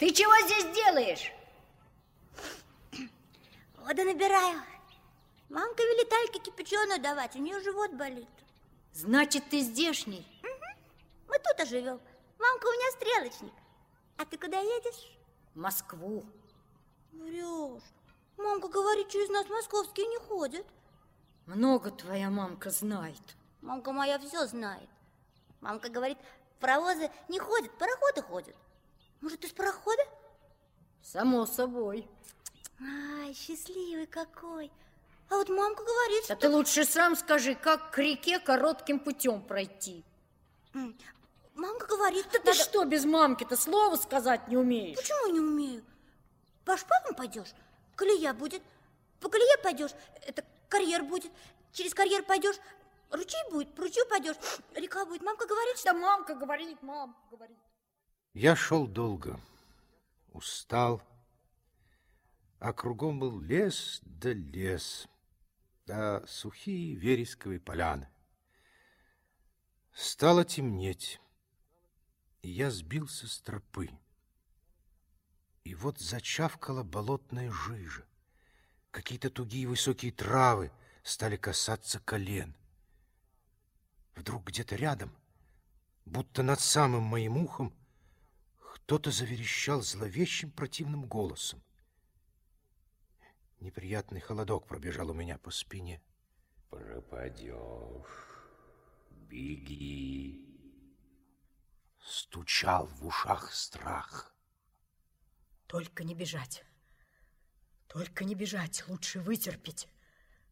Ты чего здесь делаешь? Воду набираю. Мамка велит Альке кипяченую давать, у нее живот болит. Значит, ты здешний? Угу. Мы тут живем. Мамка у меня стрелочник. А ты куда едешь? В Москву. Врешь. Мамка говорит, через нас московские не ходят. Много твоя мамка знает. Мамка моя все знает. Мамка говорит, паровозы не ходят, пароходы ходят. Может, из парохода? Само собой. Ай, счастливый какой. А вот мамка говорит, да что... ты лучше сам скажи, как к реке коротким путем пройти. Мамка говорит... Да надо... ты что без мамки-то слова сказать не умеешь? Почему не умею? По шпагам пойдешь, колея будет. По колее пойдешь, это карьер будет. Через карьер пойдешь, ручей будет, по ручью пойдешь, река будет. Мамка говорит, что... Да мамка говорит, мамка говорит. Я шел долго, устал, а кругом был лес да лес, да сухие вересковые поляны. Стало темнеть, и я сбился с тропы. И вот зачавкала болотная жижа. Какие-то тугие высокие травы стали касаться колен. Вдруг где-то рядом, будто над самым моим ухом, кто-то заверещал зловещим противным голосом. Неприятный холодок пробежал у меня по спине. Пропадешь, беги. Стучал в ушах страх. Только не бежать. Только не бежать, лучше вытерпеть.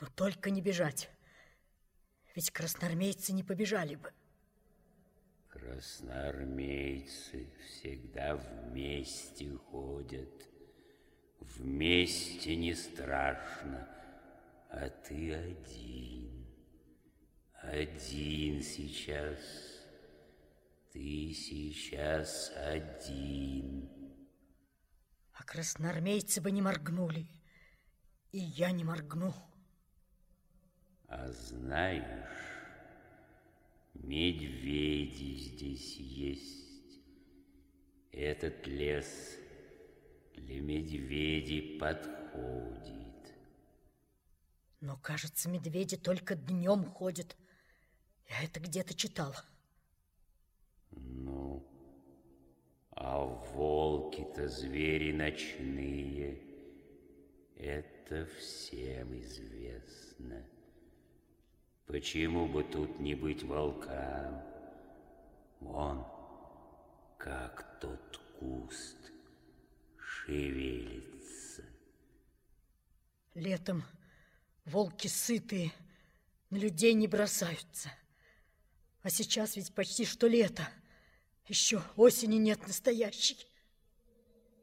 Но только не бежать. Ведь красноармейцы не побежали бы. Красноармейцы всегда вместе ходят. Вместе не страшно, а ты один. Один сейчас. Ты сейчас один. А красноармейцы бы не моргнули, и я не моргну. А знаешь, медведи здесь есть. Этот лес для медведей подходит. Но, кажется, медведи только днем ходят. Я это где-то читал. Ну, а волки-то звери ночные. Это всем известно. Почему бы тут не быть волкам? Вон, как тот куст шевелится. Летом волки сытые, на людей не бросаются. А сейчас ведь почти что лето. Еще осени нет настоящей.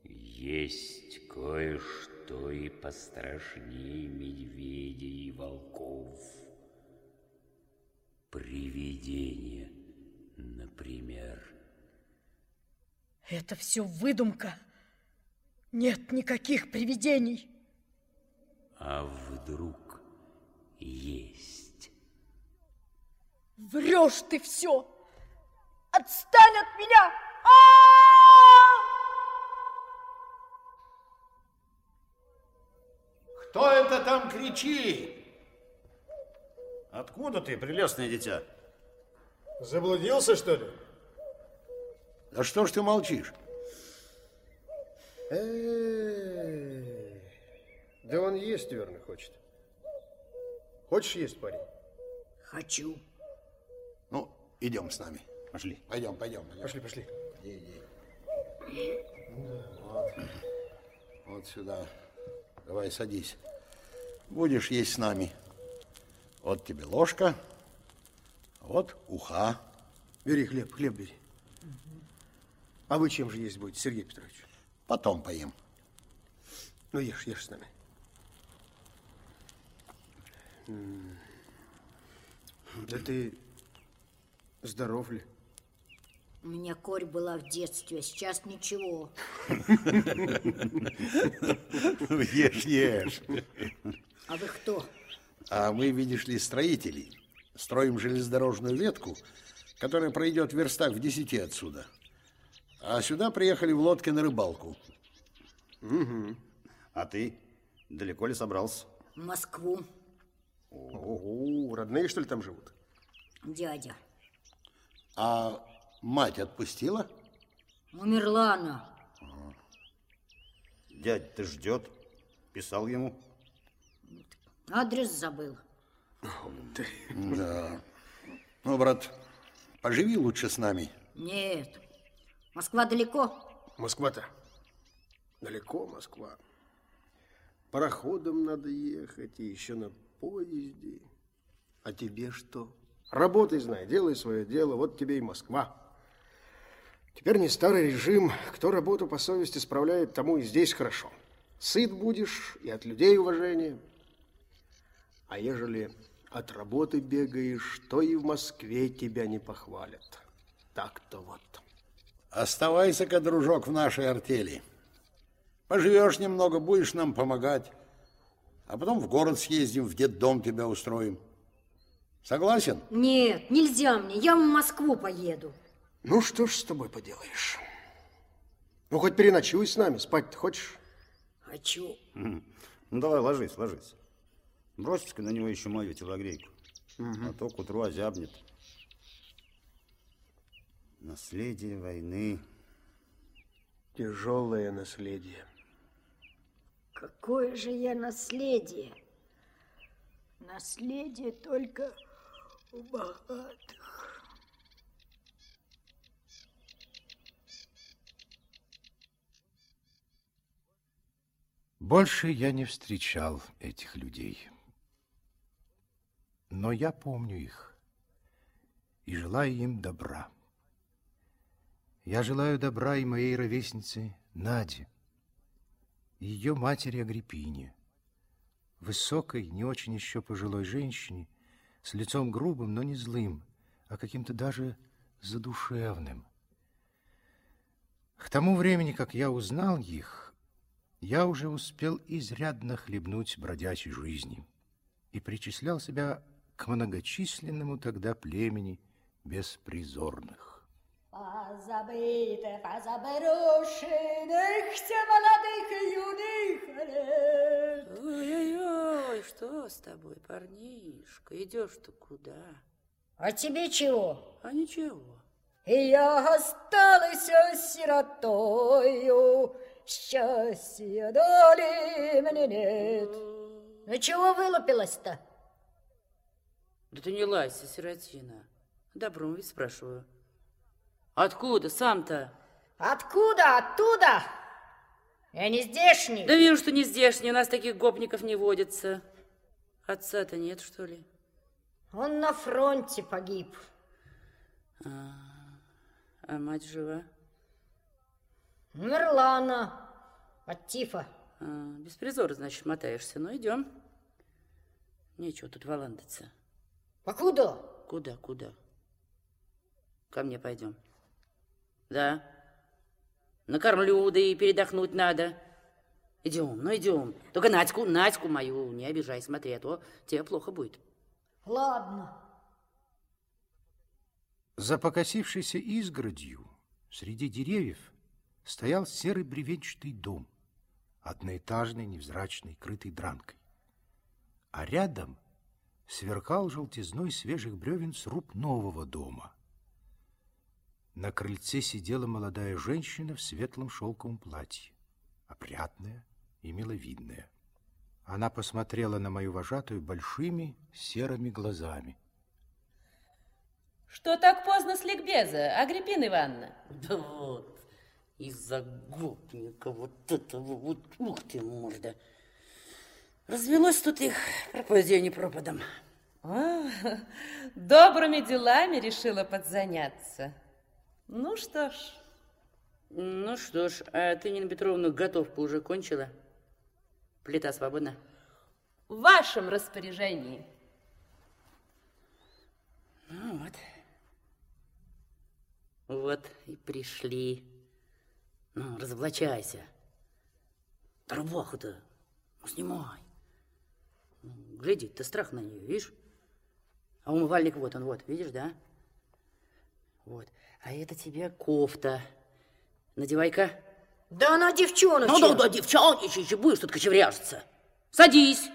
Есть кое-что и пострашнее медведей и волков. Привидения, например. Это все выдумка. Нет никаких привидений. А вдруг есть? Врешь ты все! Отстань от меня! А Кто это там кричит? Откуда ты, прелестное дитя? Заблудился, что ли? Да что ж ты молчишь? Эй, да он есть, верно, хочет. Хочешь есть, парень? Хочу. Ну, идем с нами. Пошли. Пойдем, пойдем. пойдем. Пошли, пошли. Иди, иди. Вот. вот сюда. Давай, садись. Будешь есть с нами. Вот тебе ложка, вот уха. Бери хлеб, хлеб бери. А вы чем же есть будете, Сергей Петрович? Потом поем. Ну, ешь, ешь с нами. Да ты здоров ли? У меня корь была в детстве, а сейчас ничего. Ешь, ешь. А вы кто? А мы, видишь ли, строители. Строим железнодорожную ветку, которая пройдет в верстах в десяти отсюда. А сюда приехали в лодке на рыбалку. А ты далеко ли собрался? В Москву, Ого, родные, что ли, там живут? дядя. А мать отпустила? Умерла она. Дядь ты ждет. Писал ему. Адрес забыл. Да. Ну, брат, поживи лучше с нами. Нет. Москва далеко. Москва-то. Далеко Москва. Пароходом надо ехать, и еще на поезде. А тебе что? Работай, знай, делай свое дело, вот тебе и Москва. Теперь не старый режим. Кто работу по совести справляет, тому и здесь хорошо. Сыт будешь, и от людей уважение. А ежели от работы бегаешь, то и в Москве тебя не похвалят. Так-то вот. Оставайся-ка, дружок, в нашей артели. Поживешь немного, будешь нам помогать. А потом в город съездим, в детдом тебя устроим. Согласен? Нет, нельзя мне. Я в Москву поеду. Ну, что ж с тобой поделаешь? Ну, хоть переночуй с нами, спать-то хочешь? Хочу. Ну, давай, ложись, ложись. Бросись-ка на него еще мою телогрейку. А то к утру озябнет. Наследие войны. Тяжелое наследие. Какое же я наследие? Наследие только у богатых. Больше я не встречал этих людей. Но я помню их и желаю им добра. Я желаю добра и моей ровеснице Наде, и ее матери Агриппине, высокой, не очень еще пожилой женщине, с лицом грубым, но не злым, а каким-то даже задушевным. К тому времени, как я узнал их, я уже успел изрядно хлебнуть бродячей жизни и причислял себя к многочисленному тогда племени беспризорных. Позабытых, позаброшенных, те молодых и юных лет. Ой-ой-ой, что с тобой, парнишка? Идешь-то куда? А тебе чего? А ничего. И я осталась сиротою, счастья доли мне нет. Ну чего вылупилась-то? Да ты не лайся, сиротина. Добром ведь спрашиваю. Откуда сам-то? Откуда? Оттуда? Я не здешний. Да вижу, что не здешний, у нас таких гопников не водится. Отца-то нет, что ли? Он на фронте погиб. А мать жива? Умерла она от тифа. А, беспризор, значит, мотаешься. Ну, идем. Нечего тут валандаться. Покуда? Куда, куда? Ко мне пойдем. Да. Накормлю, да и передохнуть надо. Идем, ну идем. Только Надьку, Надьку мою не обижай, смотри, а то тебе плохо будет. Ладно. За покосившейся изгородью среди деревьев стоял серый бревенчатый дом, одноэтажный, невзрачный, крытый дранкой. А рядом сверкал желтизной свежих бревен сруб нового дома. На крыльце сидела молодая женщина в светлом шелковом платье, опрятная и миловидная. Она посмотрела на мою вожатую большими серыми глазами. Что так поздно с ликбеза, Агриппина Ивановна? Да вот, из-за гопника вот этого вот, ух ты, морда. Развелось тут их пропадение пропадом. А, добрыми делами решила подзаняться. Ну что ж, Ну что ж, а ты, Нина Петровна, готовку уже кончила? Плита свободна? в вашем распоряжении. Ну вот. Вот и пришли. Ну, разоблачайся. Да рубаху-то ну, снимай. Глядеть ты страх на нее, видишь? А умывальник вот он, вот, видишь, да? Вот. А это тебе кофта. Надевай-ка. Да она девчоночка. Ну, да, да, девчонничай, будешь тут кочевряжиться. Садись.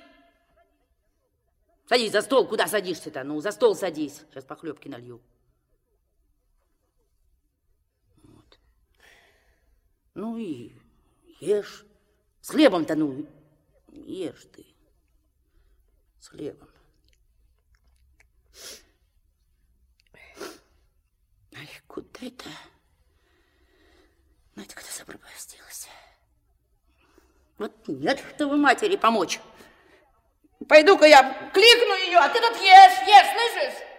Садись за стол. Куда садишься-то? Ну, за стол садись. Сейчас похлебки налью. Вот. Ну и ешь. С хлебом-то, ну, ешь ты. С хлебом. Ай, куда это? Надя-ка ты запропастилась. Вот нет, чтобы матери помочь. Пойду-ка я кликну ее, а ты тут ешь, ешь, слышишь?